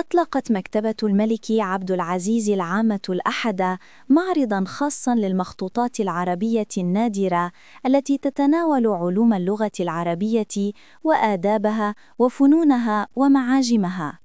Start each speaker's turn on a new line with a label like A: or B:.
A: أطلقت مكتبة الملك عبد العزيز العامة الأحد معرضًا خاصًا للمخطوطات العربية النادرة التي تتناول علوم اللغة العربية وآدابها وفنونها ومعاجمها.